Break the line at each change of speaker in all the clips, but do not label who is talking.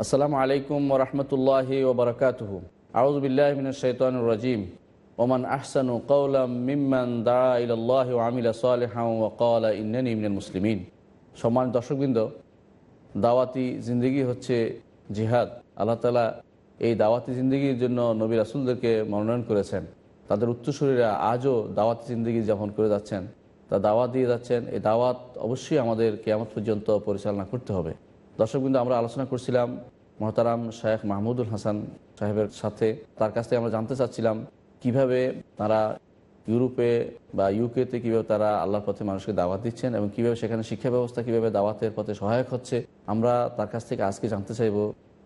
আসসালামু আলাইকুম ওরহমতুল্লাহি ওবরাকাতুহ আউজবিল্লাহ মিন শৈতান রাজিম। ওমান আহসানু কৌলাম মিম্মান দা আমিলা মুসলিমিন। সম্মান দর্শকবৃন্দ, দাওয়াতি জিন্দগি হচ্ছে জিহাদ। আল্লাহ তালা এই দাওয়াতি জিন্দগির জন্য নবী রাসুলদেরকে মনোনয়ন করেছেন। তাদের উত্তরসূরীরা আজও দাওয়াতি জিন্দগি যাপন করে যাচ্ছেন। তা দাওয়াত দিয়ে যাচ্ছেন। এই দাওয়াত অবশ্যই আমাদের কেয়ামত পর্যন্ত পরিচালনা করতে হবে। দর্শকবৃন্দ আমরা আলোচনা করছিলাম মহতারাম শায়েখ মাহমুদুল হাসান সাহেবের সাথে। তার কাছ থেকে আমরা জানতে চাচ্ছিলাম কীভাবে তারা ইউরোপে বা ইউকেতে কীভাবে তারা আল্লাহর পথে মানুষকে দাওয়াত দিচ্ছেন এবং কীভাবে সেখানে শিক্ষা ব্যবস্থা কীভাবে দাওয়াতের পথে সহায়ক হচ্ছে, আমরা তার কাছ থেকে আজকে জানতে চাইব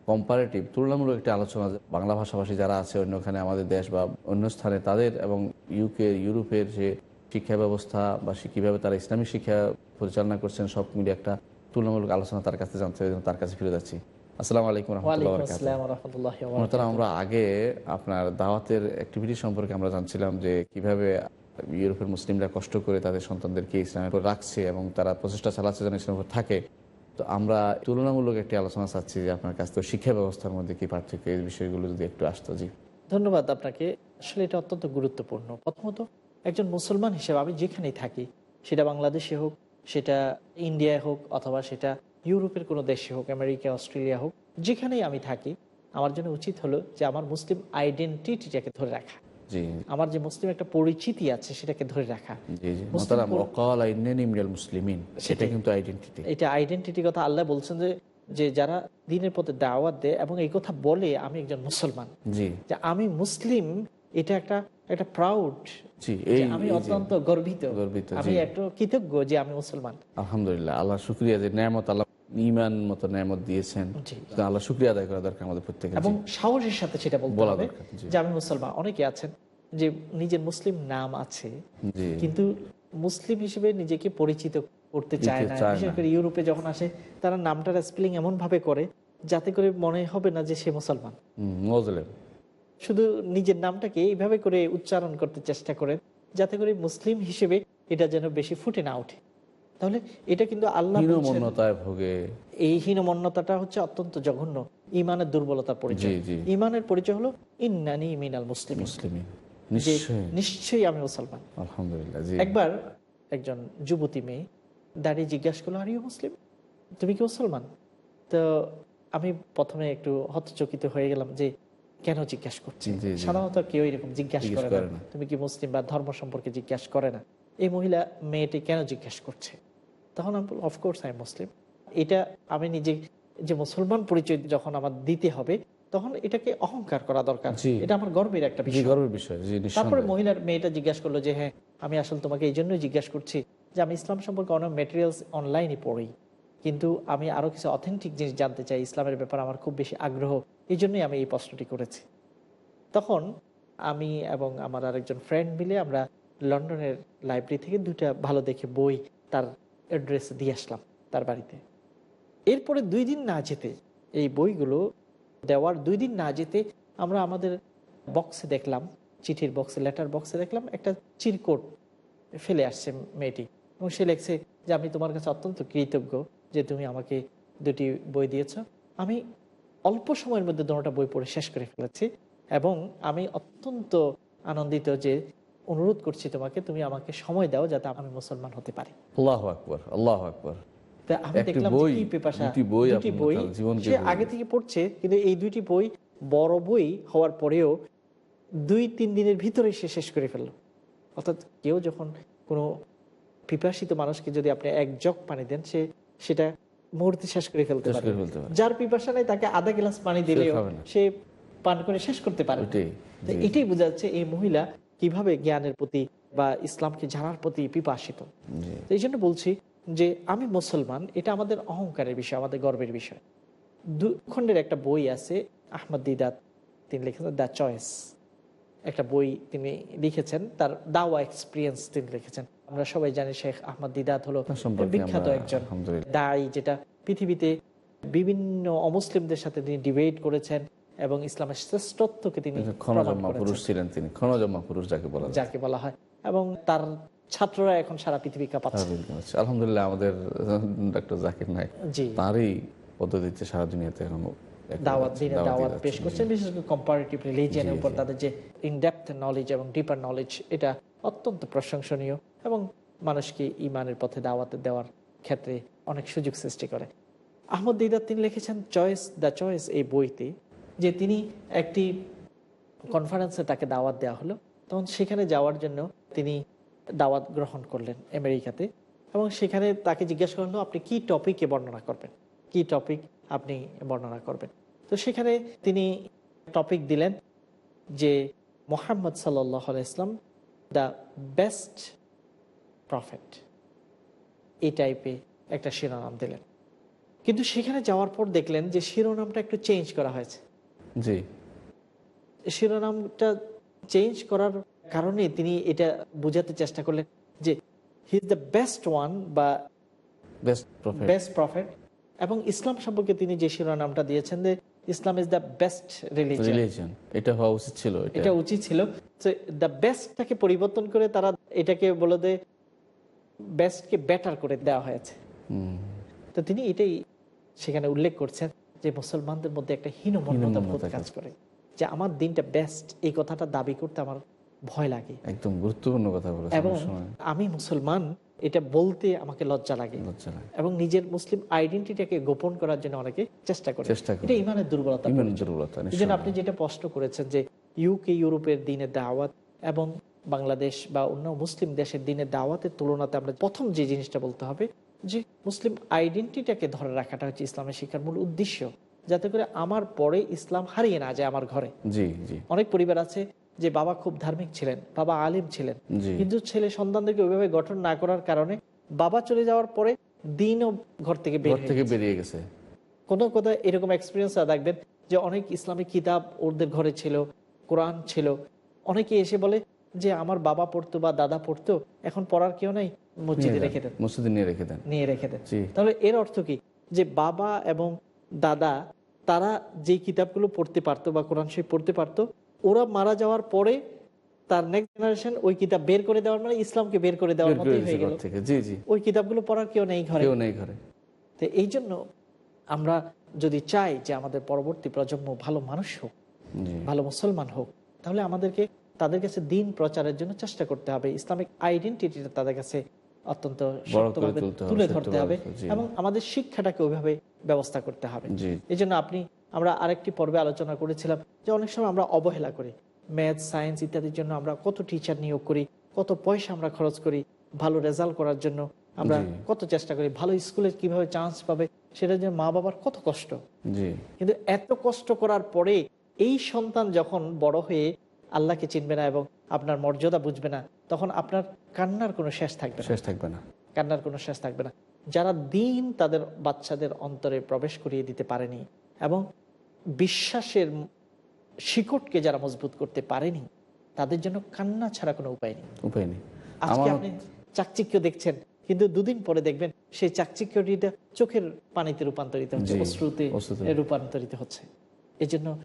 কম্পারেটিভ তুলনামূলক একটি আলোচনা বাংলা ভাষাভাষী যারা আছে অন্যখানে আমাদের দেশ বা অন্য স্থানে তাদের এবং ইউকে ইউরোপের যে শিক্ষা ব্যবস্থা বা কীভাবে তারা ইসলামিক শিক্ষা পরিচালনা করছেন, সব মিলিয়ে একটা তুলনামূলক আলোচনা তার কাছে জানতে হবে তার কাছে ফিরে যাচ্ছি। আসসালামু আলাইকুম রহমতুল্লাহ আমরা আগে আপনার দাওয়াতের অ্যাক্টিভিটি সম্পর্কে আমরা জানছিলাম যে কীভাবে ইউরোপের মুসলিমরা কষ্ট করে তাদের সন্তানদেরকে ইসলামের উপর রাখছে এবং তারা প্রচেষ্টা চালাচ্ছে যেন ইসলামের উপর থাকে। তো আমরা তুলনামূলক একটি আলোচনা চাচ্ছি যে আপনার কাছ থেকে শিক্ষা ব্যবস্থার মধ্যে কি পার্থক্য? এই বিষয়গুলো যদি একটু আসতো জি।
ধন্যবাদ আপনাকে। আসলে এটা অত্যন্ত গুরুত্বপূর্ণ। প্রথমত একজন মুসলমান হিসেবে আমি যেখানেই থাকি সেটা বাংলাদেশে হোক সেটা ইন্ডিয়ায় হোক অথবা সেটা ইউরোপের কোনো দেশে হোক আমেরিকা অস্ট্রেলিয়া হোক যেখানেই আমি থাকি আমার জন্য উচিত হলো যে আমার মুসলিম আইডেন্টিটিটাকে ধরে রাখা। আমার যে মুসলিম একটা পরিচিতি আছে সেটাকে ধরে রাখা।
সেটা। কিন্তু আইডেন্টিটি
এটা আইডেন্টিটি কথা আল্লাহ বলছেন যে যে যারা দিনের পথে দাওয়াত দেয় এবং এই কথা বলে আমি একজন মুসলমান। যে আমি মুসলিম এটা একটা একটা প্রাউড আমি অত্যন্ত গর্বিত।
গর্বিত,
আমি একটু কৃতজ্ঞ যে আমি মুসলমান।
আলহামদুলিল্লাহ আল্লাহ শুক্রিয়া যে নেয়ামত আল্লাহ ইমান মতো নেয়ামত দিয়েছেন। আল্লাহ শুক্রিয়া আদায় করা দরকার আমাদের প্রত্যেকের
এবং সাহসের সাথে সেটা বলতে হবে যে আমি মুসলমান। অনেকে আছেন যে নিজের মুসলিম নাম আছে কিন্তু মুসলিম হিসেবে নিজেকে পরিচিত করতে চায় না। বিশেষ করে ইউরোপে যখন আসে তারা নামটার স্পেলিং এমন ভাবে করে যাতে করে মনে হবে না যে সে মুসলমান। শুধু নিজের নামটাকে এইভাবে করে উচ্চারণ করতে চেষ্টা করেন যাতে করে মুসলিম হিসেবে এটা যেন বেশি ফুটে না ওঠে। তাহলে এটা কিন্তু আল্লাহ
ভোগে।
এই হীনমন্যতাটা হচ্ছে অত্যন্ত জঘন্য। ইমানের দুর্বলতার পরিচয়। ইমানের পরিচয় হলো ইন্নানি মিনাল মুসলিম
মুসলিমই
যে
নিশ্চয়ই।
আমি মুসলমান।
আলহামদুলিল্লাহ
একবার একজন যুবতী মেয়ে দাঁড়িয়ে জিজ্ঞাসা করল আরিও মুসলিম? তুমি কি মুসলমান? তো আমি প্রথমে একটু হতচকিত হয়ে গেলাম যে কেন জিজ্ঞাসা করছি। সাধারণত কেউ এরকম জিজ্ঞাসা করে না। তুমি কি মুসলিম বা ধর্ম সম্পর্কে জিজ্ঞাসা করে না? এই মহিলা মেয়েটি কেন জিজ্ঞাসা করছে? তখন আমি বললাম অফকোর্স আই মুসলিম এটা আমি নিজে যে মুসলমান পরিচয় যখন আমার দিতে হবে তখন এটাকে অহংকার করা দরকার। এটা আমার গর্বের একটা বিষয়।
গর্বের বিষয়
তারপরে মহিলার মেয়েটা জিজ্ঞাসা করল যে হ্যাঁ আমি আসলে তোমাকে এই জন্যই জিজ্ঞাসা করছি যে আমি ইসলাম সম্পর্কে অনেক মেটেরিয়ালস অনলাইনে পড়ি কিন্তু আমি আরও কিছু অথেন্টিক জিনিস জানতে চাই। ইসলামের ব্যাপারে আমার খুব বেশি আগ্রহ। এই জন্যই আমি এই প্রশ্নটি করেছি। তখন আমি এবং আমার আরেকজন ফ্রেন্ড মিলে আমরা লন্ডনের লাইব্রেরি থেকে দুটা ভালো দেখে বই তার অ্যাড্রেস দিয়ে আসলাম তার বাড়িতে। এরপরে দুই দিন না যেতে এই বইগুলো দেওয়ার দুই দিন না যেতে আমরা আমাদের বক্সে দেখলাম, চিঠির বক্সে লেটার বক্সে দেখলাম একটা চিরকোট ফেলে আসছে মেয়েটি এবং সে লেখছে যে, আমি তোমার কাছে অত্যন্ত কৃতজ্ঞ যে তুমি আমাকে দুটি বই দিয়েছ। আমি অল্প সময়ের মধ্যে দুটা বই পড়ে শেষ করে ফেলেছি এবং আমি অত্যন্ত আনন্দিত যে অনুরোধ করছি তোমাকে তুমি আমাকে সময় দাও যাতে আমি মুসলমান হতে পারি।
আল্লাহ আকবর আল্লাহ আকবর।
তা আমি দেখলাম
দুটি বই
সে আগে থেকে পড়ছে কিন্তু এই দুইটি বই বড় বই হওয়ার পরেও দুই তিন দিনের ভিতরে সে শেষ করে ফেলল। অর্থাৎ কেউ যখন কোনো পিপাসিত মানুষকে যদি আপনি এক জগ পানি দেন সে সেটা মুহূর্তে শেষ করে ফেলতে পারে। যার পিপাসা নাই তাকে আধা গ্লাস পানি দিলেও সে পান করে শেষ করতে পারে। এটাই বোঝাচ্ছে এই মহিলা কীভাবে জ্ঞানের প্রতি বা ইসলামকে জানার প্রতি পিপাসিত। এই জন্য বলছি যে আমি মুসলমান এটা আমাদের অহংকারের বিষয় আমাদের গর্বের বিষয়। দু খণ্ডের একটা বই আছে আহমদ দিদাত তিনি লিখেছেন দ্য চয়েস। একটা বই তিনি লিখেছেন তার দাওয়া এক্সপিরিয়েন্স তিনি লিখেছেন। আমরা সবাই জানি শেখ আহমদ দিদাত হলো বিখ্যাত একজন। দায়ী যেটা পৃথিবীতে বিভিন্ন অমুসলিমদের সাথে তিনি ডিবেট করেছেন এবং ইসলামের শ্রেষ্ঠত্বকে তিনি
পুরুষ ছিলেন তিনি পুরুষ যাকে বলা
যাকে বলা হয়। এবং তার ছাত্ররা এখন সারা পৃথিবী কাঁপাচ্ছে।
আলহামদুলিল্লাহ আমাদের ডক্টর জাকির নায়ক
জি।
তারই পদ্ধতিতে সারা দুনিয়াতে এখন
দাওয়াত দিনে
দাওয়াত
দাওয়াত পেশ করছেন। বিশেষ করে কম্পারেটিভ রিলিজিয়ানের উপর তাদের যে ইনডেপথ নলেজ এবং ডিপার নলেজ এটা অত্যন্ত প্রশংসনীয় এবং মানুষকে ইমানের পথে দাওয়াত দেওয়ার ক্ষেত্রে অনেক সুযোগ সৃষ্টি করে। আহমদ দিদার তিনি লিখেছেন চয়েস দ্য চয়েস এই বইতে যে তিনি একটি কনফারেন্সে তাকে দাওয়াত দেওয়া হলো তখন সেখানে যাওয়ার জন্য তিনি দাওয়াত গ্রহণ করলেন আমেরিকাতে এবং সেখানে তাকে জিজ্ঞাসা করল আপনি কি টপিকে বর্ণনা করবেন? কি টপিক আপনি বর্ণনা করবেন। তো সেখানে তিনি টপিক দিলেন যে মোহাম্মদ সাল্লাহ ইসলাম দ্য বেস্ট প্রফেট এই টাইপে একটা শিরোনাম দিলেন। কিন্তু সেখানে যাওয়ার পর দেখলেন যে শিরোনামটা একটু চেঞ্জ করা হয়েছে।
জি।
শিরোনামটা চেঞ্জ করার কারণে তিনি এটা বোঝাতে চেষ্টা করলেন যে he is the best one বা
বেস্ট প্রফেট
বেস্ট প্রফেট এবং ইসলাম সম্পর্কে তিনি যে শিরোনামটা দিয়েছেন যে Islam is the best religion
এটা হওয়া উচিত ছিল এটা।
উচিত ছিল। দ্য বেস্টটাকে পরিবর্তন করে তারা এটাকে বলে দে বেস্টকে বেটার করে দেওয়া হয়েছে। তো তিনি এটাই সেখানে উল্লেখ করছেন যে মুসলমানদের মধ্যে একটা হীনমন্যতা বোধ কাজ করে। যে আমার দিনটা বেস্ট এই কথাটা দাবি করতে আমার ভয় লাগে।
একদম গুরুত্বপূর্ণ কথা বলেছেন
এবং আমি মুসলমান এটা বলতে আমাকে লজ্জা লাগে। এবং নিজের মুসলিম আইডেন্টিটাকে গোপন করার জন্য অনেকে চেষ্টা করে। এটা ইমানের দুর্বলতা।
দুর্বলতা
এই জন্য আপনি যেটা প্রশ্ন করেছেন যে ইউকে ইউরোপের দিনের দাওয়াত এবং বাংলাদেশ বা অন্য মুসলিম দেশের দিনের দাওয়াতের তুলনাতে আমরা প্রথম যে জিনিসটা বলতে হবে যে মুসলিম আইডেন্টিটাকে ধরে রাখাটা হচ্ছে ইসলামের শিক্ষার মূল উদ্দেশ্য। যাতে করে আমার পরে ইসলাম হারিয়ে না যায় আমার ঘরে।
জি জি।
অনেক পরিবার আছে যে বাবা খুব ধার্মিক ছিলেন বাবা আলিম ছিলেন। কিন্তু ছেলে সন্তানদেরকে ওইভাবে গঠন না করার কারণে বাবা চলে যাওয়ার পরে দিনও ঘর থেকে বের
থেকে বেরিয়ে গেছে।
কোনো কোথাও এরকম এক্সপিরিয়েন্স দেখবেন যে অনেক ইসলামিক কিতাব ওদের ঘরে ছিল কোরআন ছিল। অনেকে এসে বলে যে আমার বাবা পড়তো বা দাদা পড়তো এখন পড়ার কেউ নাই মসজিদে রেখে দেন।
মসজিদে নিয়ে রেখে দেন।
নিয়ে রেখে দেন। তাহলে এর অর্থ কি? যে বাবা এবং দাদা তারা যে কিতাবগুলো পড়তে পারতো বা কোরআন শরীফ পড়তে পারতো ওরা মারা যাওয়ার পরে তার নেক্সট জেনারেশন ওই কিতাব বের করে দেওয়ার মানে ইসলামকে বের করে দেওয়ার মতোই হয়ে গেল।
থেকে। জি জি।
ওই কিতাবগুলো পড়ার কেউ নেই ঘরে।
কেউ নেই ঘরে।
তো এই জন্য আমরা যদি চাই যে আমাদের পরবর্তী প্রজন্ম ভালো মানুষ হোক ভালো মুসলমান হোক তাহলে আমাদেরকে তাদের কাছে দিন প্রচারের জন্য চেষ্টা করতে হবে। ইসলামিক আইডেন্টিটিটা তাদের কাছে অত্যন্ত শক্তভাবে তুলে ধরতে হবে এবং আমাদের শিক্ষাটাকে ওইভাবে ব্যবস্থা করতে হবে। এই জন্য আপনি আমরা আরেকটি পর্বে আলোচনা করেছিলাম যে অনেক সময় আমরা অবহেলা করি। ম্যাথ সায়েন্স ইত্যাদির জন্য আমরা কত টিচার নিয়োগ করি কত পয়সা আমরা খরচ করি ভালো রেজাল্ট করার জন্য আমরা কত চেষ্টা করি ভালো স্কুলে কীভাবে চান্স পাবে সেটার জন্য মা বাবার কত কষ্ট। কিন্তু এত কষ্ট করার পরে এই সন্তান যখন বড় হয়ে আল্লাহকে চিনবে না এবং আপনার মর্যাদা বুঝবে না তখন আপনার কান্নার কোনো শেষ থাকবে
শেষ থাকবে না।
কান্নার কোনো শেষ থাকবে না। যারা দিন তাদের বাচ্চাদের অন্তরে প্রবেশ করিয়ে দিতে পারেনি এবং বিশ্বাসের শিকড়কে যারা মজবুত করতে পারেনি তাদের জন্য কান্না ছাড়া কোনো উপায় নেই।
উপায় নেই।
আজকে আপনি চাকচিক্য দেখছেন কিন্তু দুদিন পরে দেখবেন সেই চাকচিক্যটিটা চোখের পানিতে রূপান্তরিত হচ্ছে অশ্রুতে। রূপান্তরিত হচ্ছে। এই জন্য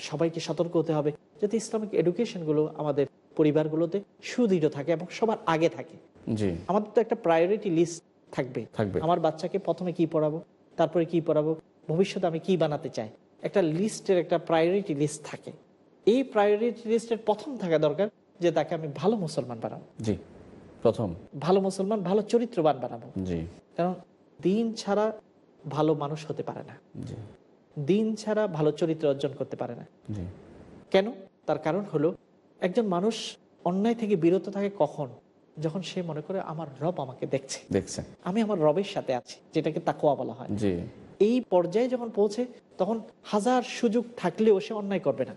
সবাইকে সতর্ক হতে হবে যাতে ইসলামিক এডুকেশনগুলো আমাদের পরিবারগুলোতে সুদৃঢ় থাকে এবং সবার আগে থাকে। আমাদের তো একটা প্রায়োরিটি লিস্ট থাকবে।
থাকবে।
আমার বাচ্চাকে প্রথমে কি পড়াবো তারপরে কি পড়াবো ভবিষ্যতে আমি কি বানাতে চাই? একটা লিস্টের একটা প্রায়োরিটি লিস্ট থাকে। এই প্রায়োরিটি লিস্টের প্রথম থাকা দরকার যে তাকে আমি ভালো মুসলমান বানাবো।
জি প্রথম।
ভালো মুসলমান ভালো চরিত্রবান বানাবো।
জি।
কারণ দিন ছাড়া ভালো মানুষ হতে পারে না। দিন ছাড়া ভালো চরিত্র অর্জন করতে পারে না। কেন? তার কারণ হলো একজন মানুষ অন্যায় থেকে বিরত থাকে কখন? যখন সে মনে করে আমার রব আমাকে দেখছে।
দেখছেন
আমি আমার রবের সাথে আছি যেটাকে তাকোয়া বলা হয়। এই পর্যায়ে যখন পৌঁছে তখন হাজার সুযোগ থাকলেও সে অন্যায় করবে না।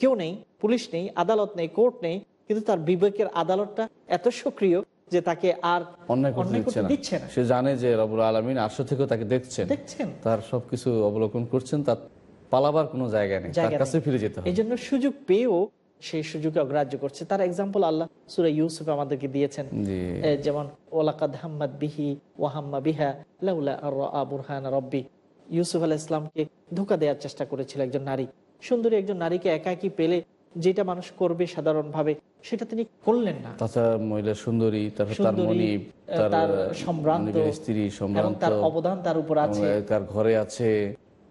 কেউ নেই পুলিশ নেই আদালত নেই কোর্ট নেই কিন্তু তার বিবেকের আদালতটা এত সক্রিয় যে তাকে আর
অন্যায় করতে দিচ্ছে না। সে জানে যে রবুল আলমিন আটশো থেকেও তাকে দেখছেন।
দেখছেন।
তার সবকিছু অবলোকন করছেন তার পালাবার কোনো জায়গা নেই তার কাছে ফিরে যেতে হবে।
এই জন্য সুযোগ পেয়েও সেই সুযোগে অগ্রাহ্য করছে। তার এক্সাম্পল আল্লাহ সুরা ইউসুফ আমাদেরকে দিয়েছেন। যেমন ওলাকাদ হাম্মাদ বিহি ওয়াহাম্মা বিহা লাউলা আর রাআ বুরহান রব্বি। ইউসুফ আলাহ ইসলামকে ধোকা দেওয়ার চেষ্টা করেছিল একজন নারী। সুন্দরী একজন নারীকে একাকি পেলে যেটা মানুষ করবে সাধারণভাবে সেটা তিনি করলেন না।
মহিলা সুন্দরী তার
সম্ভ্রান্ত
স্ত্রী সম্ভ্রান্ত
তার অবদান তার উপর আছে।
তার ঘরে আছে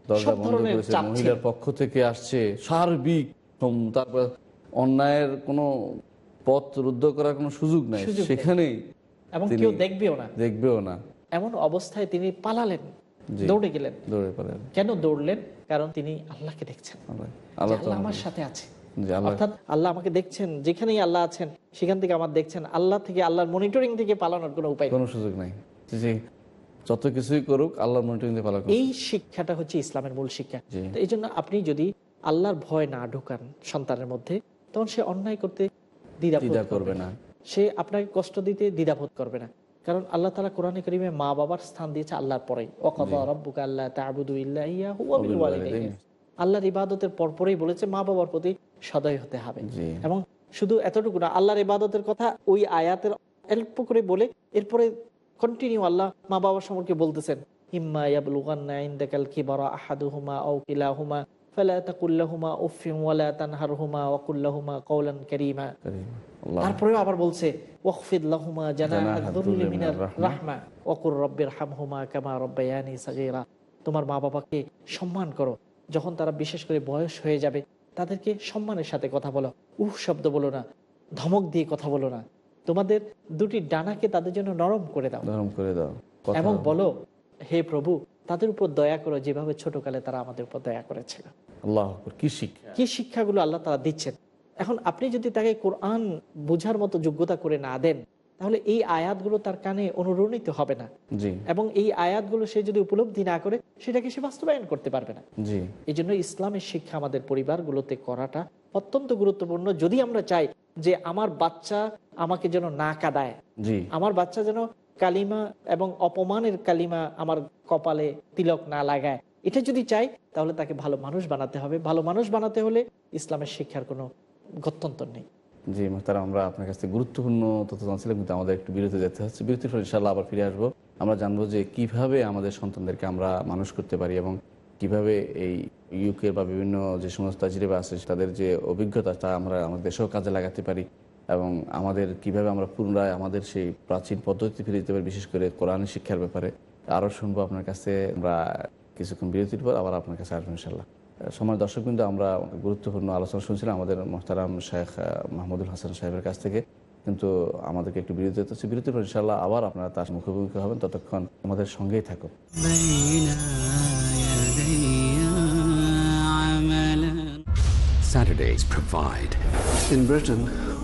দরজা বন্ধ করেছে মহিলার পক্ষ থেকে আসছে সার্বিক তারপর অন্যায়ের কোনো পথ রুদ্ধ করার কোনো সুযোগ নাই। সেখানেই
এবং কেউ দেখবেও না।
দেখবেও না।
এমন অবস্থায় তিনি পালালেন দৌড়ে গেলেন।
দৌড়ে পারেন
কেন দৌড়লেন? কারণ তিনি আল্লাহকে দেখছেন।
আল্লাহ
আমার সাথে আছে। অর্থাৎ আল্লাহ আমাকে দেখছেন যেখানেই আল্লাহ আছেন সেখান থেকে আমার দেখছেন। আল্লাহ থেকে আল্লাহর মনিটরিং থেকে পালানোর কোনো উপায়
কোনো সুযোগ নাই। যত কিছুই করুক আল্লাহর মনিটরিং দিয়ে
এই শিক্ষাটা হচ্ছে ইসলামের মূল শিক্ষা। এই জন্য আপনি যদি আল্লাহর ভয় না ঢোকান সন্তানের মধ্যে তখন সে অন্যায় করতে
দ্বিধা
করবে না। সে আপনাকে কষ্ট দিতে দ্বিধাবোধ করবে না। কারণ আল্লাহ তালা কোরআনে করিমে মা বাবার স্থান দিয়েছে আল্লাহর পরে। আল্লাহ তা'বুদু আল্লাহর ইবাদতের পরপরেই বলেছে মা বাবার প্রতি সদয় হতে হবে। এবং শুধু এতটুকু না আল্লাহর ইবাদতের কথা ওই আয়াতের অল্প করে বলে এরপরে কন্টিনিউ আল্লাহ মা বাবার সম্পর্কে বলতেছেন ইম্মা ইয়াবলুগান্না ইনদাকাল কিবারা আহাদুহুমা আও কিলাহুমা তারপরেও আবার বলছে লাহুমা
রাহমা।
হামহুমা কামা রাব্বায়ানি সাগীরা তোমার মা বাবাকে সম্মান করো। যখন তারা বিশেষ করে বয়স হয়ে যাবে তাদেরকে সম্মানের সাথে কথা বলো। উহ শব্দ বলো না। ধমক দিয়ে কথা বলো না। তোমাদের দুটি ডানাকে তাদের জন্য নরম করে দাও।
নরম করে দাও।
এবং বলো হে প্রভু তাদের উপর দয়া করো যেভাবে ছোটকালে তারা আমাদের উপর দয়া করেছিল।
আল্লাহ কি শিক্ষা?
কি শিক্ষাগুলো আল্লাহ তারা দিচ্ছেন? এখন আপনি যদি তাকে কোরআন বোঝার মতো যোগ্যতা করে না দেন তাহলে এই আয়াতগুলো তার কানে অনুরণিত হবে না। এবং এই আয়াতগুলো সে যদি উপলব্ধি না করে সেটাকে সে বাস্তবায়ন করতে পারবে না। এই জন্য ইসলামের শিক্ষা আমাদের পরিবারগুলোতে করাটা অত্যন্ত গুরুত্বপূর্ণ। যদি আমরা চাই যে আমার বাচ্চা আমাকে যেন না কাদায় আমার বাচ্চা যেন কালিমা এবং অপমানের কালিমা আমার কপালে তিলক না লাগায়। এটা যদি চাই, তাহলে তাকে ভালো মানুষ বানাতে হবে। ভালো মানুষ বানাতে হলে ইসলামের শিক্ষার কোনো গত্যন্তর নেই।
জি মোহতারা আমরা আপনার কাছ থেকে গুরুত্বপূর্ণ তথ্য জানছিলাম, কিন্তু আমাদের একটু বিরতি যেতে হচ্ছে। বিরতির পর ইনশাল্লাহ আবার ফিরে আসব। আমরা জানব যে কীভাবে আমাদের সন্তানদেরকে আমরা মানুষ করতে পারি এবং কীভাবে এই ইউকে বা বিভিন্ন যে সমস্ত আছে, তাদের যে অভিজ্ঞতা, তা আমরা আমাদের দেশেও কাজে লাগাতে পারি। এবং আমাদের কীভাবে আমরা পুনরায় আমাদের সেই প্রাচীন পদ্ধতি ফিরে যেতে পারি বিশেষ করে কোরআন শিক্ষার ব্যাপারে আরও শুনব আপনার কাছে। আমরা কিছুক্ষণ বিরতির পর আবার আপনার কাছে আসবেন ইনশাল্লাহ সময় দর্শক কিন্তু আমরা গুরুত্বপূর্ণ আলোচনা শুনছিলাম আমাদের মোহতারাম শেখ মাহমুদুল হাসান সাহেবের কাছ থেকে। কিন্তু আমাদেরকে একটু বিরতি হচ্ছে। বিরতির পর ইনশাল্লাহ আবার আপনারা তার মুখোমুখি হবেন। ততক্ষণ আমাদের সঙ্গেই থাকুন।
Saturdays provide.
In Britain,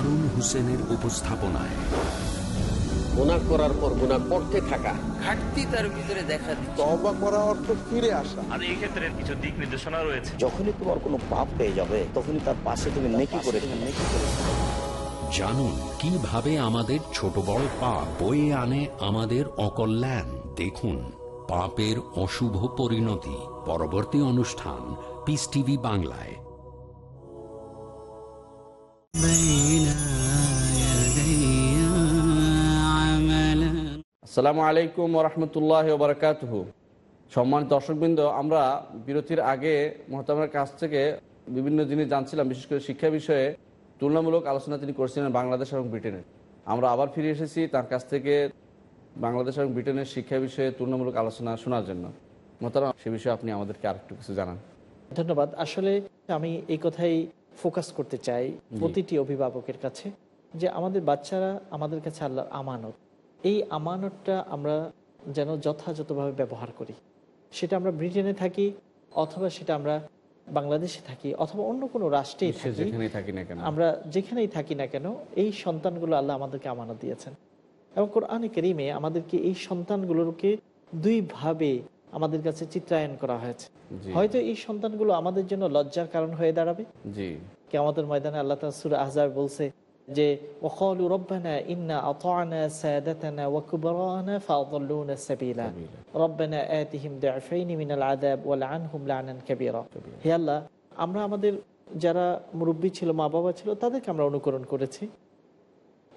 Harun হোসেনের উপস্থাপনায়।
তার
পাশে তুমি
জানুন কীভাবে আমাদের ছোট বড় পাপ বয়ে আনে আমাদের অকল্যাণ? দেখুন পাপের অশুভ পরিণতি। পরবর্তী অনুষ্ঠান পিস টিভি বাংলায়।
আসসালামু আলাইকুম রহমতুল্লাহ বারকাতহ। সম্মানিত দর্শকবৃন্দ, আমরা বিরতির আগে মহতামের কাছ থেকে বিভিন্ন জিনিস জানছিলাম, বিশেষ করে শিক্ষা বিষয়ে তুলনামূলক আলোচনা তিনি করছিলেন বাংলাদেশ এবং ব্রিটেনের। আমরা আবার ফিরে এসেছি তার কাছ থেকে বাংলাদেশ এবং ব্রিটেনের শিক্ষা বিষয়ে তুলনামূলক আলোচনা শোনার জন্য। মহতারাম, সে বিষয়ে আপনি আমাদেরকে আরেকটু কিছু জানান।
ধন্যবাদ। আসলে আমি এই কথাই ফোকাস করতে চাই প্রতিটি অভিভাবকের কাছে যে আমাদের বাচ্চারা আমাদের কাছে আল্লাহর আমানত। এই আমানতটা আমরা যেন যথাযথভাবে ব্যবহার করি। সেটা আমরা ব্রিটেনে থাকি অথবা সেটা আমরা বাংলাদেশে থাকি অথবা অন্য কোনো রাষ্ট্রেই
সে
থাকি
না
আমরা যেখানেই থাকি না কেন এই সন্তানগুলো আল্লাহ আমাদেরকে আমানত দিয়েছেন। এবং কোরআনে কেরিমে আমাদেরকে এই সন্তানগুলোকে দুইভাবে আমাদের কাছে চিত্রায়ন করা হয়েছে। হয়তো এই সন্তানগুলো আমাদের জন্য লজ্জার কারণ হয়ে দাঁড়াবে। কেমতের ময়দানে আল্লাহ সুর আহজাব বলছে যে ওয়াকালু রব্বানা ইন্না আতানা সাদাতানা ওয়া কুবরানা ফাআদাল্লুনা সাবিলা। রব্বানা আতিহিম দু'ফাইনি মিনাল আযাব ওয়া লা'আনহুম লা'নান কাবীরা। হে আল্লাহ আমরা আমাদের যারা মুরব্বী ছিল মা বাবা ছিল তাদেরকে আমরা অনুকরণ করেছি।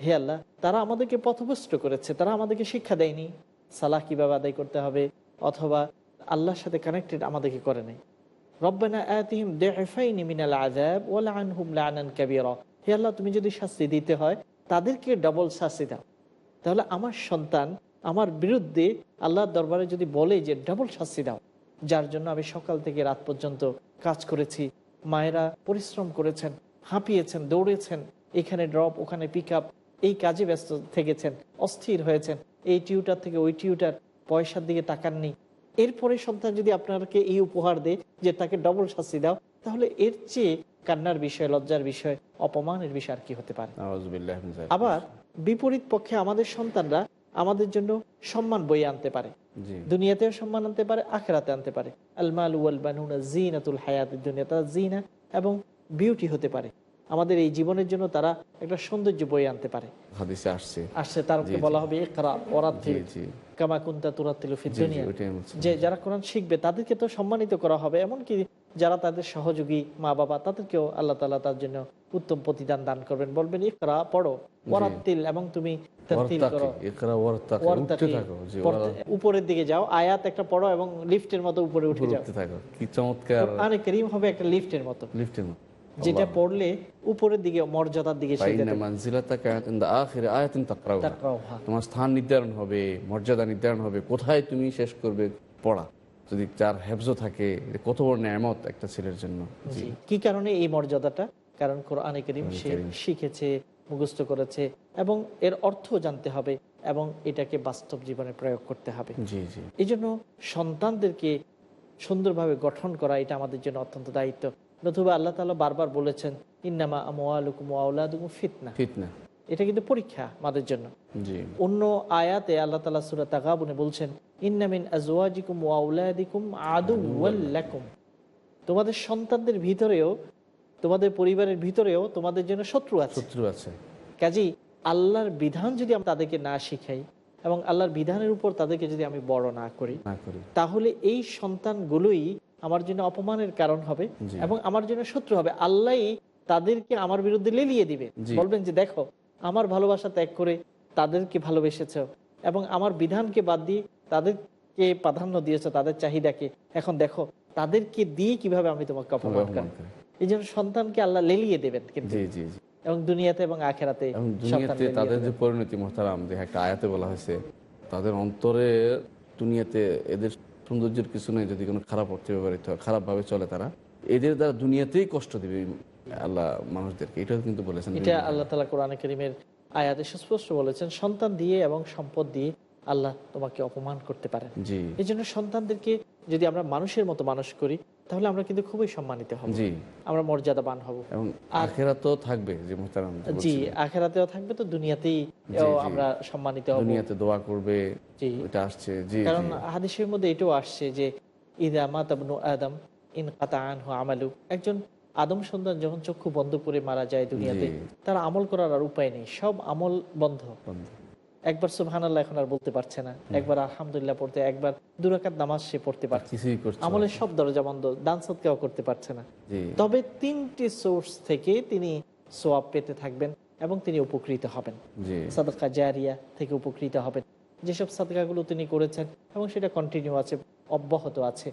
হে আল্লাহ তারা আমাদেরকে পথভ্রষ্ট করেছে তারা আমাদেরকে শিক্ষা দেয়নি। সালাহ কীভাবে আদায় করতে হবে? অথবা আল্লাহর সাথে কানেক্টেড আমাদেরকে করে নাই। রব্বানা আতিহিম দু'ফাইনি মিনাল আযাব ওয়া লা'আনহুম লা'নান কাবীরা। হে আল্লাহ, তুমি যদি শাস্তি দিতে হয়, তাদেরকে ডবল শাস্তি দাও। তাহলে আমার সন্তান, আমার বিরুদ্ধে আল্লাহর দরবারে যদি বলে যে ডবল শাস্তি দাও, যার জন্য আমি সকাল থেকে রাত পর্যন্ত কাজ করেছি, মায়েরা পরিশ্রম করেছেন, হাঁপিয়েছেন, দৌড়েছেন, এখানে ড্রপ ওখানে পিক এই কাজে ব্যস্ত থেকেছেন, অস্থির হয়েছেন, এই টিউটার থেকে ওই টিউটার পয়সার দিকে তাকাননি। এরপরে সন্তান যদি আপনাকে এই উপহার দেয় যে তাকে ডবল শাস্তি দাও তাহলে এর চেয়ে কান্নার বিষয় লজ্জার বিষয় অপমানের বিষয় আর কি হতে পারে। আবার বিপরীত পক্ষে আমাদের সন্তানরা আমাদের জন্য সম্মান বয়ে আনতে পারে। দুনিয়াতেও সম্মান আনতে পারে আখেরাতে আনতে পারে। আলমাল ওয়াল বানুনা জিনাতুল হায়াত দুনিয়া তারা জিনা এবং বিউটি হতে পারে। আমাদের এই জীবনের জন্য তারা একটা সৌন্দর্য বয়ে আনতে পারে।
হাদিসে আসছে।
আসছে তারকে বলা হবে একরা তুরাত্তিল। যে যারা কোরআন শিখবে তাদেরকে তো সম্মানিত করা হবে। এমনকি যারা তাদের সহযোগী মা বাবা তাদেরকেও আল্লাহ তালা তার জন্য উত্তম প্রতিদান দান করবেন। বলবেন ইকরা পড়ো। এবং তুমি উপরের দিকে যাও আয়াত একটা পড়ো এবং লিফটের মতো উপরে উঠে যাও।
কি চমৎকার।
করিম হবে একটা লিফটের মতো।
লিফটের মতো।
যেটা পড়লে উপরের দিকে মর্যাদার দিকে।
তোমার স্থান নির্ধারণ হবে মর্যাদা নির্ধারণ হবে কোথায় তুমি শেষ করবে পড়া। যদি চার হেফজ থাকে কত বড় নিয়ামত একটা ছেলের জন্য।
কি কারণে এই মর্যাদাটা? কারণ কোরআনে করিম সে শিখেছে মুখস্থ করেছে এবং এর অর্থ জানতে হবে এবং এটাকে বাস্তব জীবনে প্রয়োগ করতে হবে।
জি জি।
এই জন্য সন্তানদেরকে সুন্দরভাবে গঠন করা এটা আমাদের জন্য অত্যন্ত দায়িত্ব। নতুবা আল্লাহ তালা বারবার বলেছেন ইন্নামা ফিতনা।
ফিতনা।
এটা কিন্তু পরীক্ষা আমাদের জন্য। অন্য আয়াতে আল্লাহ তালা সুরা তাকাবুনে বলছেন ইন্নামিন আজওয়াজিকুম ওয়াউলাদিকুম আদুল্লাকুম তোমাদের সন্তানদের ভিতরেও তোমাদের পরিবারের ভিতরেও তোমাদের জন্য শত্রু আছে।
শত্রু আছে।
কাজেই আল্লাহর বিধান যদি আমি তাদেরকে না শিখাই এবং আল্লাহর বিধানের উপর তাদেরকে যদি আমি বড় না করি
না করি।
তাহলে এই সন্তানগুলোই আমার জন্য অপমানের কারণ হবে এবং আমার জন্য শত্রু হবে। আল্লাহ তাদেরকে আমার বিরুদ্ধে লেলিয়ে দিবে। বলবেন যে দেখো আমার ভালোবাসা ত্যাগ করে তাদেরকে ভালোবেসেছ এবং আমার বিধানকে বাদ দিয়ে তাদেরকে প্রাধান্য দিয়েছ তাদের চাহিদাকে। এখন দেখো তাদেরকে দিয়ে কীভাবে আমি তোমাকে অপমান করি। এই জন্য সন্তানকে আল্লাহ লেলিয়ে দেবেন কিন্তু। এবং দুনিয়াতে এবং আখেরাতে
দুনিয়াতে তাদের যে পরিণতি মোহতারাম যে একটা আয়াতে বলা হয়েছে তাদের অন্তরে দুনিয়াতে এদের সৌন্দর্যের কিছু নেই যদি কোনো খারাপ অর্থে ব্যবহৃত হয় খারাপভাবে চলে তারা। এদের দ্বারা দুনিয়াতেই কষ্ট দেবে আল্লাহ মানুষদেরকে এটাও কিন্তু বলেছেন
এটা আল্লাহ তালা কোরআন করিমের আয়াতে সুস্পষ্ট বলেছেন সন্তান দিয়ে এবং সম্পদ দিয়ে আল্লাহ তোমাকে অপমান করতে পারে
জি।
এই জন্য সন্তানদেরকে যদি আমরা মানুষের মতো মানুষ করি তাহলে আমরা কিন্তু খুবই সম্মানিত হব।
জি।
আমরা মর্যাদাবান হব।
এবং
আর-
আখেরা তো থাকবে যে মোহতারাম
জি আখেরাতেও থাকবে তো দুনিয়াতেই। আমরা সম্মানিত হব।
দুনিয়াতে দোয়া করবে
জি।
এটা আসছে। জি
কারণ হাদিসের মধ্যে এটাও আসছে যে ইদা মাতাবনু আদম ইন কাতা আনহু আমালু। একজন আদম সন্তান যখন চক্ষু বন্ধ করে মারা যায় দুনিয়াতে। তার আমল করার আর উপায় নেই। সব আমল বন্ধ। একবার সুবহানাল্লাহ এখন আর বলতে পারছে না। একবার আলহামদুলিল্লাহ পড়তে একবার দুরাকাত নামাজ সে পড়তে পারছে। আমলের সব দরজা বন্ধ দান সৎকাও করতে পারছে না। তবে তিনটি সোর্স থেকে তিনি সোয়াব পেতে থাকবেন এবং তিনি উপকৃত হবেন। সাদকা জারিয়া থেকে উপকৃত হবেন। যেসব সাদকাগুলো তিনি করেছেন এবং সেটা কন্টিনিউ আছে অব্যাহত আছে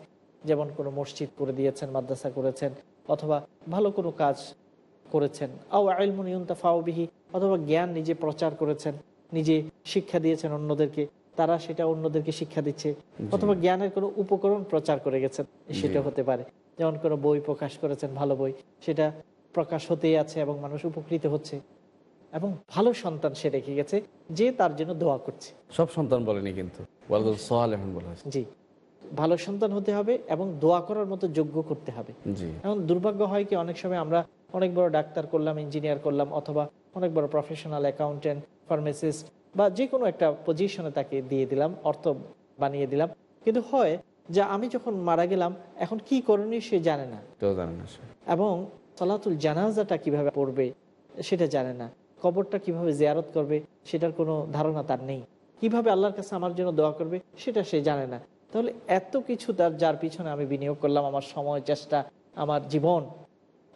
যেমন কোনো মসজিদ করে দিয়েছেন মাদ্রাসা করেছেন অথবা ভালো কোনো কাজ করেছেন। আও আইলমুনিয়ন্তা ফাওবিহি অথবা জ্ঞান নিজে প্রচার করেছেন। নিজে শিক্ষা দিয়েছেন অন্যদেরকে তারা সেটা অন্যদেরকে শিক্ষা দিচ্ছে অথবা জ্ঞানের কোনো উপকরণ প্রচার করে গেছেন সেটা হতে পারে। যেমন কোনো বই প্রকাশ করেছেন ভালো বই সেটা প্রকাশ হতেই আছে এবং মানুষ উপকৃত হচ্ছে। এবং ভালো সন্তান সে রেখে গেছে যে তার জন্য দোয়া করছে।
সব সন্তান বলেনি কিন্তু।
জি। ভালো সন্তান হতে হবে এবং দোয়া করার মতো যোগ্য করতে হবে। এখন দুর্ভাগ্য হয় কি অনেক সময় আমরা অনেক বড় ডাক্তার করলাম ইঞ্জিনিয়ার করলাম অথবা অনেক বড় প্রফেশনাল অ্যাকাউন্টেন্ট ফার্মাসিস্ট বা যে কোনো একটা পজিশনে তাকে দিয়ে দিলাম অর্থ বানিয়ে দিলাম। কিন্তু হয় যে আমি যখন মারা গেলাম এখন কি করণীয় সে জানে না। এবং সলাতুল জানাজাটা কীভাবে পড়বে সেটা জানে না। কবরটা কীভাবে জিয়ারত করবে সেটার কোনো ধারণা তার নেই। কীভাবে আল্লাহর কাছে আমার জন্য দোয়া করবে সেটা সে জানে না। তাহলে এত কিছু তার যার পিছনে আমি বিনিয়োগ করলাম আমার সময় চেষ্টা আমার জীবন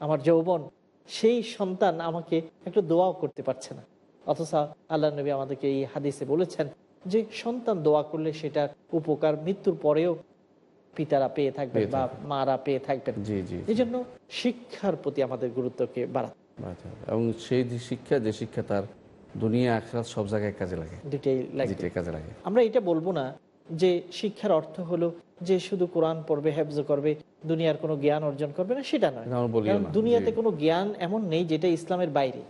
আমার যৌবন সেই সন্তান আমাকে একটু দোয়াও করতে পারছে না। অথচ আল্লাহ নবী আমাদেরকে এই হাদিসে বলেছেন যে সন্তান দোয়া করলে সেটার উপকার মৃত্যুর পরেও পিতারা পেয়ে থাকবেন বা মারা পেয়ে থাকবেন। এই জন্য শিক্ষার প্রতি আমাদের গুরুত্বকে বাড়াতে
এবং সেই যে শিক্ষা যে শিক্ষা তার দুনিয়া আখরাত সব জায়গায় কাজে লাগে।
দুটাই
কাজে লাগে।
আমরা এটা বলব না যে শিক্ষার অর্থ হলো যে শুধু কোরআন পড়বে হেফজ করবে দুনিয়ার কোনো জ্ঞান অর্জন করবে না সেটা নয়। দুনিয়াতে কোনো জ্ঞান এমন নেই যেটা ইসলামের বাইরে।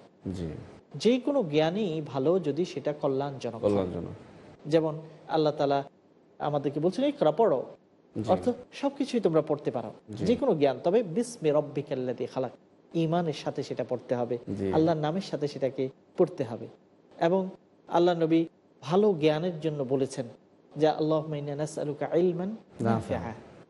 যে কোনো জ্ঞানই ভালো যদি সেটা কল্যাণজনক।
কল্যাণজনক।
যেমন আল্লাহ তালা আমাদেরকে বলছেন এই পড়ো। অর্থ সবকিছুই তোমরা পড়তে পারো। যে কোনো জ্ঞান। তবে বিস্মে রব্বিকাল্লাদি খালাক। ইমানের সাথে সেটা পড়তে হবে। আল্লাহর নামের সাথে সেটাকে পড়তে হবে। এবং আল্লাহ নবী ভালো জ্ঞানের জন্য বলেছেন যে আল্লাহ ইলমান।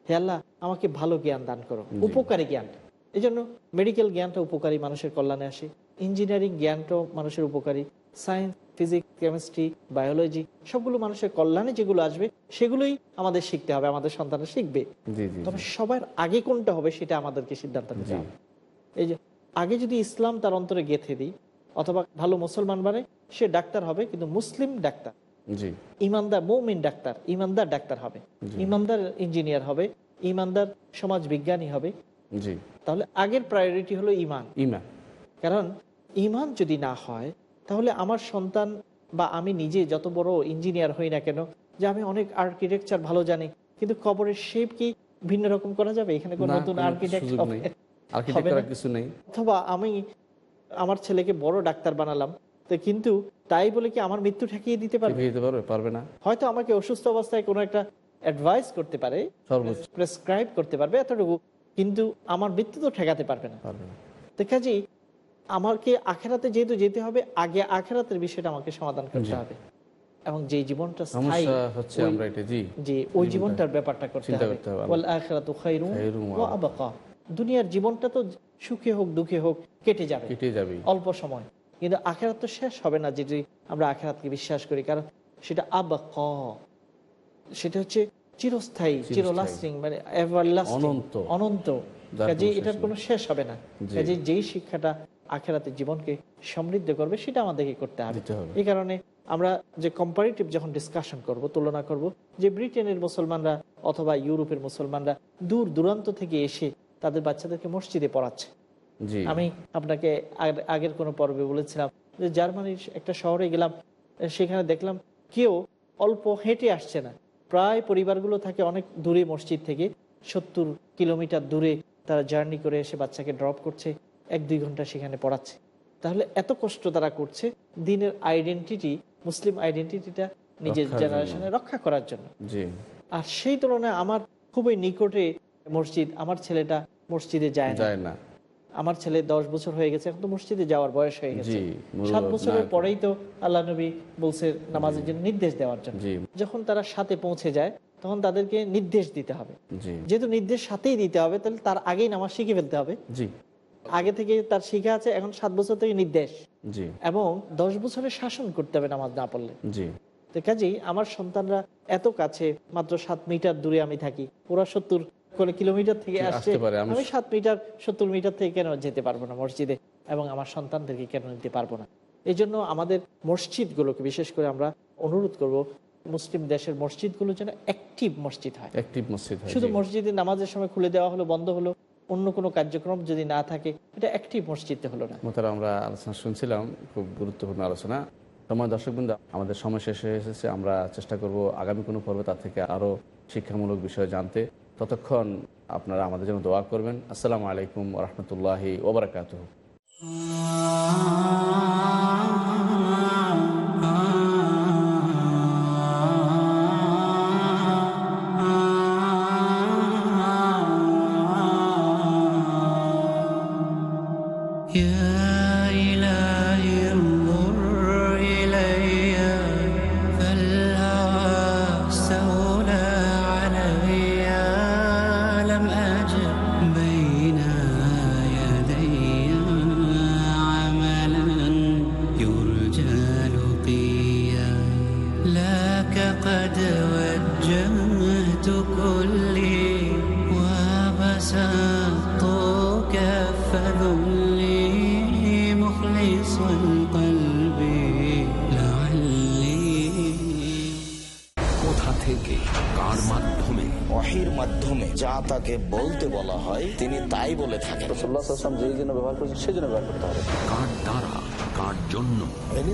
হে আল্লাহ আমাকে ভালো জ্ঞান দান করো। উপকারী জ্ঞান। এই জন্য মেডিকেল জ্ঞানটা উপকারী মানুষের কল্যাণে আসে। ইঞ্জিনিয়ারিং জ্ঞানটাও মানুষের উপকারী। সায়েন্স ফিজিক্স কেমিস্ট্রি বায়োলজি সবগুলো মানুষের কল্যাণে যেগুলো আসবে সেগুলোই আমাদের শিখতে হবে আমাদের সন্তানরা শিখবে। তবে সবার আগে কোনটা হবে সেটা আমাদেরকে সিদ্ধান্ত নিতে হবে। এই যে আগে যদি ইসলাম তার অন্তরে গেঁথে দিই অথবা ভালো মুসলমান বানে সে ডাক্তার হবে কিন্তু মুসলিম ডাক্তার। ইমানদার মৌমিন ডাক্তার ইমানদার ডাক্তার হবে। ইমানদার ইঞ্জিনিয়ার হবে ইমানদার সমাজ বিজ্ঞানী হবে তাহলে আগের প্রায়োরিটি হলো ইমান।
ইমা
কারণ ইমান যদি না হয় তাহলে আমার সন্তান বা আমি নিজে যত বড় ইঞ্জিনিয়ার হই না কেন যে আমি অনেক আর্কিটেকচার ভালো জানি কিন্তু কবরের শেপ কি ভিন্ন রকম করা যাবে? এখানে কোনো নতুন আর্কিটেক্ট
কিছু নেই।
অথবা আমি আমার ছেলেকে বড় ডাক্তার বানালাম তো কিন্তু তাই বলে কি আমার মৃত্যু ঠেকিয়ে দিতে পারবে?
দিতে পারবে পারবে না।
হয়তো আমাকে অসুস্থ অবস্থায় কোনো একটা অ্যাডভাইস করতে পারে প্রেসক্রাইব করতে পারবে এতটুকু কিন্তু আমার মৃত্যু তো ঠেকাতে পারবে না।
পারবে না।
তো কাজেই আমাকে আখেরাতে যেহেতু যেতে হবে আগে আখেরাতের বিষয়টা আমাকে সমাধান করতে হবে। এবং যে জীবনটা স্থায়ী
হচ্ছে আমরা এটা জি।
যে ওই জীবনটার ব্যাপারটা করতে হবে। ওয়াল আখিরাতু খায়রুন
ওয়া
আবকা। দুনিয়ার জীবনটা তো সুখে হোক দুঃখে হোক কেটে যাবে।
কেটে যাবে
অল্প সময়। কিন্তু আখেরাত তো শেষ হবে না যেটি আমরা আখেরাতকে বিশ্বাস করি। কারণ সেটা আবাক। সেটা হচ্ছে চিরস্থায়ী। চিরলাস্টিং মানে everlasting,
অনন্ত।
অনন্ত। কাজে এটার কোনো শেষ হবে না। কাজে যেই শিক্ষাটা আখেরাতে জীবনকে সমৃদ্ধ করবে সেটা আমাদেরকে করতে হবে। এই কারণে আমরা যে কম্পারিটিভ যখন ডিসকাশন করব তুলনা করব যে ব্রিটেনের মুসলমানরা অথবা ইউরোপের মুসলমানরা দূর দূরান্ত থেকে এসে তাদের বাচ্চাদেরকে মসজিদে পড়াচ্ছে। আমি আপনাকে আগের কোনো পর্বে বলেছিলাম যে জার্মানির একটা শহরে গেলাম সেখানে দেখলাম কেউ অল্প হেঁটে আসছে না। প্রায় পরিবারগুলো থাকে অনেক দূরে মসজিদ থেকে সত্তর কিলোমিটার দূরে তারা জার্নি করে এসে বাচ্চাকে ড্রপ করছে এক দুই ঘণ্টা সেখানে পড়াচ্ছে। তাহলে এত কষ্ট তারা করছে দিনের আইডেন্টিটি মুসলিম আইডেন্টিটিটা নিজের জেনারেশনে রক্ষা করার জন্য। আর সেই তুলনায় আমার খুবই নিকটে মসজিদ আমার ছেলেটা মসজিদে যায় না। আমার ছেলে দশ বছর হয়ে গেছে এখন তো মসজিদে যাওয়ার বয়স হয়ে গেছে। সাত বছরের পরেই তো আল্লাহ নবী বলছে নামাজের জন্য নির্দেশ দেওয়ার জন্য। যখন তারা সাথে পৌঁছে যায় তখন তাদেরকে নির্দেশ দিতে হবে। যেহেতু নির্দেশ সাথেই দিতে হবে তাহলে তার আগেই নামাজ শিখে ফেলতে হবে। আগে থেকে তার শিখে আছে এখন সাত বছর থেকে নির্দেশ। এবং দশ বছরের শাসন করতে হবে নামাজ না পড়লে। তো কাজেই আমার সন্তানরা এত কাছে মাত্র সাত মিটার দূরে আমি থাকি। ওরা সত্তর করে কিলোমিটার থেকে আসছে।
আমি
সাত মিটার সত্তর মিটার থেকে কেন যেতে পারব না মসজিদে? এবং আমার সন্তানদেরকে কেন নিতে পারব না? এই জন্য আমাদের মসজিদগুলোকে বিশেষ করে আমরা অনুরোধ করব মুসলিম দেশের মসজিদগুলো যেন অ্যাক্টিভ মসজিদ হয়।
অ্যাক্টিভ মসজিদ হয়
শুধু মসজিদে নামাজের সময় খুলে দেওয়া হলো বন্ধ হলো অন্য কোনো কার্যক্রম যদি না থাকে এটা অ্যাক্টিভ মসজিদে হলো না।
মোতারা আমরা আলোচনা শুনছিলাম খুব গুরুত্বপূর্ণ আলোচনা। তোমার দর্শকবৃন্দ আমাদের সময় শেষ হয়ে এসেছে আমরা চেষ্টা করব আগামী কোনো পর্বে তার থেকে আরও শিক্ষামূলক বিষয় জানতে। ততক্ষণ আপনারা আমাদের জন্য দোয়া করবেন। আসসালামু আলাইকুম রহমতুল্লাহি ওবরাকাত
যেই জন্য ব্যবহার করছে সেই জন্য ব্যবহার করতে হবে
কার দ্বারা কার জন্য
এলিম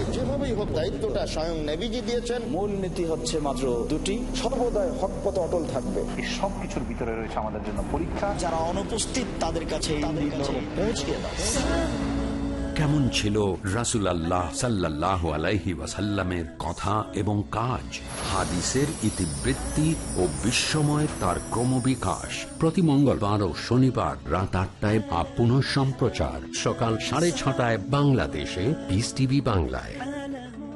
যেভাবেই হোক দায়িত্বটা স্বয়ং নেভিজি দিয়েছেন।
মূল নীতি হচ্ছে মাত্র দুটি
সর্বদাই হক পথে অটল থাকবে।
এই সব কিছুর ভিতরে রয়েছে আমাদের জন্য পরীক্ষা।
যারা অনুপস্থিত তাদের কাছে পৌঁছে
কেমন ছিল রাসুল আল্লাহ সাল্লাহ আলাইহি ওয়াসাল্লামের কথা এবং কাজ? হাদিসের ইতিবৃত্তি ও বিশ্বময় তার ক্রমবিকাশ। প্রতি মঙ্গলবার ও শনিবার রাত আটটায় বা পুনঃ সম্প্রচার সকাল সাড়ে ছটায় বাংলাদেশে পিস টিভি বাংলায়।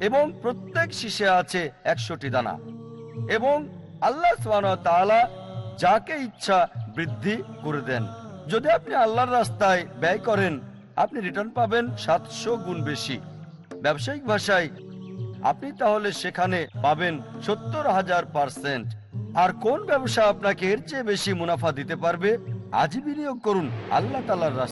এবং প্রত্যেক শীষে আছে একশোটি দানা। এবং আল্লাহ তাআলা যাকে ইচ্ছা বৃদ্ধি করে দেন। যদি আপনি আল্লাহর রাস্তায় ব্যয় করেন, আপনি রিটার্ন পাবেন সাতশো গুণ বেশি। ব্যবসায়িক ভাষায়, আপনি তাহলে সেখানে পাবেন সত্তর হাজার পার্সেন্ট আর কোন ব্যবসা আপনাকে এর চেয়ে বেশি মুনাফা দিতে পারবে, আজই বিনিয়োগ করুন আল্লাহ তালার